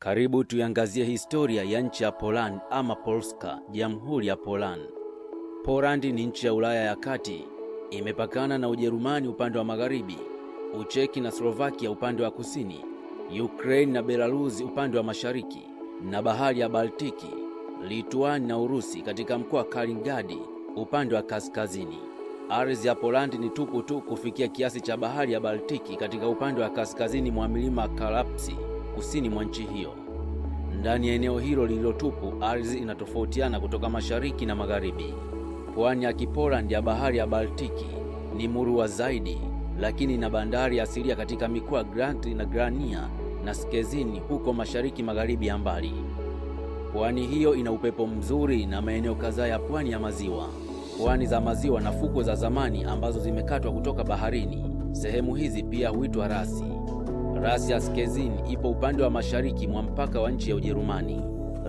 Karibu tuiangazie historia ya nchi ya Poland ama Polska, Jamhuri ya Poland. Poland ni nchi ya Ulaya ya Kati, imepakana na Ujerumani upande wa magharibi, Ucheki na Slovakia upande wa kusini, Ukraine na Belarusi upande wa mashariki, na bahari ya Baltiki, Lituani na Urusi katika mkoa wa Kaliningrad upande wa kaskazini. Ardhi ya Poland ni tupu tu kufikia kiasi cha bahari ya Baltiki katika upande wa kaskazini mwa milima Karpatsi kusini mwa nchi hiyo. Ndani ya eneo hilo lililotupu, ardhi inatofautiana kutoka mashariki na magharibi. Pwani ya Kipoland ya bahari ya Baltiki ni murua zaidi, lakini ina bandari asilia katika mikoa Gdansk na Grania na Skezini huko mashariki magharibi ya mbali. Pwani hiyo ina upepo mzuri na maeneo kadhaa ya pwani ya maziwa, pwani za maziwa na fukwe za zamani ambazo zimekatwa kutoka baharini. Sehemu hizi pia huitwa rasi. Rasi ya Skezin ipo upande wa mashariki mwa mpaka wa nchi ya Ujerumani.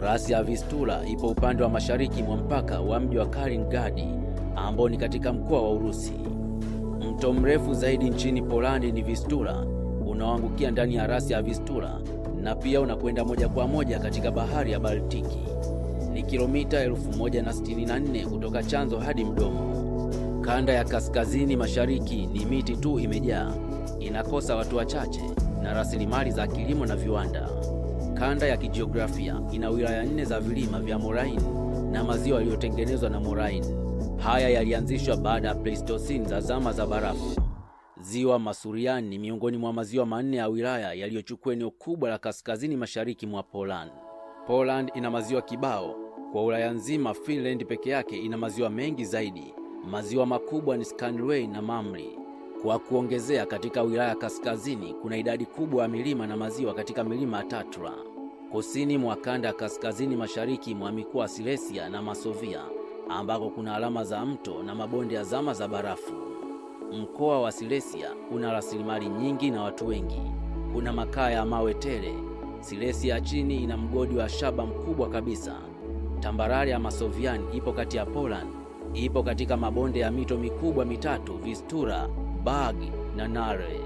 Rasi ya Vistula ipo upande wa mashariki mwa mpaka wa mji wa Kaliningrad ambao ni katika mkoa wa Urusi. Mto mrefu zaidi nchini Polandi ni Vistula unaoangukia ndani ya rasi ya Vistula na pia unakwenda moja kwa moja katika bahari ya Baltiki. Ni kilomita 1064 kutoka chanzo hadi mdomo. Kanda ya kaskazini mashariki ni miti tu imejaa, inakosa watu wachache na rasilimali za kilimo na viwanda. Kanda ya kijiografia ina wilaya nne za vilima vya moraine na maziwa yaliyotengenezwa na moraine. Haya yalianzishwa baada ya Pleistocene za zama za barafu. Ziwa Masurian ni miongoni mwa maziwa manne ya wilaya yaliyochukua eneo kubwa la kaskazini mashariki mwa Poland. Poland ina maziwa kibao. Kwa Ulaya nzima, Finland peke yake ina maziwa mengi zaidi. Maziwa makubwa ni Skandinavia na Mamri. Kwa kuongezea, katika wilaya kaskazini kuna idadi kubwa ya milima na maziwa katika milima ya Tatra. Kusini mwa kanda kaskazini mashariki mwa mikoa Silesia na Masovia ambako kuna alama za mto na mabonde ya zama za barafu. Mkoa wa Silesia una rasilimali nyingi na watu wengi. Kuna makaa ya mawe tele. Silesia ya chini ina mgodi wa shaba mkubwa kabisa. Tambarare ya Masovian ipo kati ya Poland, ipo katika mabonde ya mito mikubwa mitatu Vistura, Bag na Nare.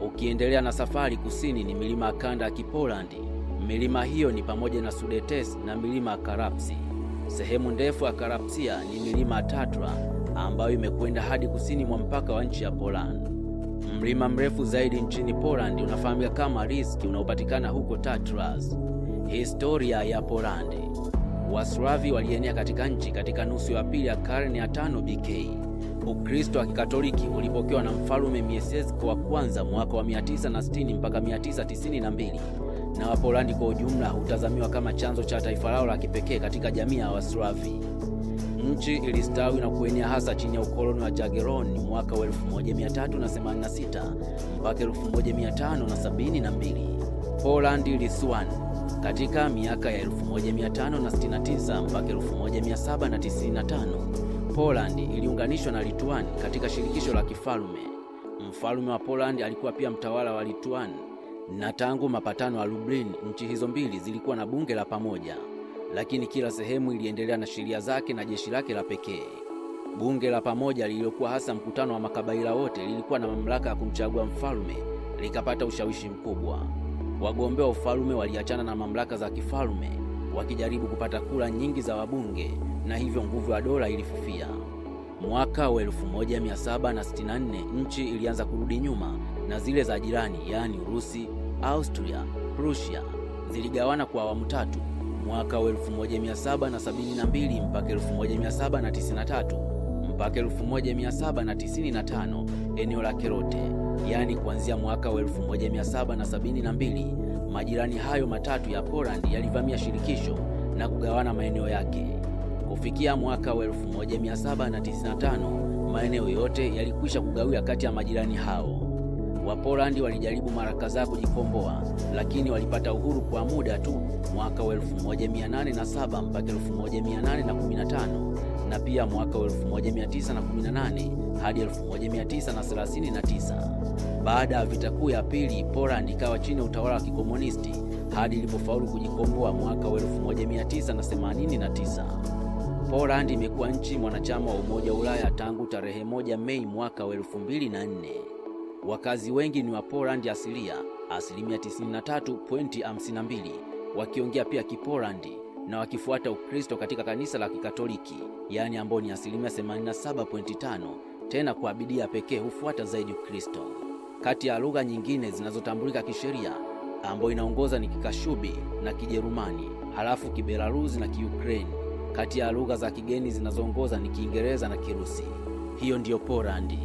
Ukiendelea na safari kusini ni milima ya kanda ya Kipolandi. Milima hiyo ni pamoja na Sudetes na milima ya Karapsi. Sehemu ndefu ya Karapsia ni milima ya Tatra ambayo imekwenda hadi kusini mwa mpaka wa nchi ya Poland. Mlima mrefu zaidi nchini Poland unafahamika kama Riski unaopatikana huko Tatras. Historia ya Polandi. Waslavi walienea katika nchi katika nusu ya pili ya karne ya tano BK. Ukristo wa Kikatoliki ulipokewa na mfalume Miesezko wa kwanza mwaka wa 960 mpaka 992 na Wapolandi kwa ujumla hutazamiwa kama chanzo cha taifa lao la kipekee katika jamii ya Waslavi. Nchi ilistawi na kuenea hasa chini ya ukoloni wa Jagiellon mwaka wa 1386 mpaka 1572. Poland Lithuania katika miaka ya 1569 mpaka 1795 Poland iliunganishwa na Lithuania katika shirikisho la kifalme. Mfalme wa Poland alikuwa pia mtawala wa Lithuania, na tangu mapatano ya Lublin nchi hizo mbili zilikuwa na bunge la pamoja, lakini kila sehemu iliendelea na sheria zake na jeshi lake la pekee. Bunge la pamoja lililokuwa hasa mkutano wa makabaila wote lilikuwa na mamlaka ya kumchagua mfalme, likapata ushawishi mkubwa. Wagombea wa ufalme waliachana na mamlaka za kifalme wakijaribu kupata kura nyingi za wabunge na hivyo nguvu ya dola ilifufia Mwaka wa 1764 nchi ilianza kurudi nyuma na zile za jirani, yaani Urusi, Austria, Prussia ziligawana kwa awamu tatu. Mwaka wa 1772 mpaka 1793 mpaka 1795 eneo la Kerote, yaani kuanzia mwaka wa 1772 majirani hayo matatu ya Poland yalivamia shirikisho na kugawana maeneo yake. Kufikia mwaka wa 1795 maeneo yote yalikwisha kugawia kati ya majirani hao. Wapolandi walijaribu mara kadhaa kujikomboa, lakini walipata uhuru kwa muda tu mwaka wa 1807 mpaka 1815 na pia mwaka wa 1918 hadi 1939. Baada ya vita kuu ya pili, Poland ikawa chini ya utawala wa kikomunisti hadi ilipofaulu kujikomboa mwaka wa 1989. Poland imekuwa nchi mwanachama wa Umoja wa Ulaya tangu tarehe moja Mei mwaka wa 2004. Wakazi wengi ni wa Poland asilia, asilimia 93.52, wakiongea pia Kipolandi na wakifuata Ukristo katika kanisa la Kikatoliki, yaani ambao ni asilimia 87.5, tena kwa pekee hufuata zaidi Ukristo. Kati ya lugha nyingine zinazotambulika kisheria ambayo inaongoza ni Kikashubi na Kijerumani, halafu Kibelarusi na Kiukraini. Kati ya lugha za kigeni zinazoongoza ni Kiingereza na Kirusi. Hiyo ndiyo Polandi.